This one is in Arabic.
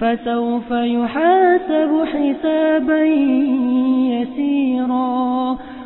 فسوف يحاسب حسابا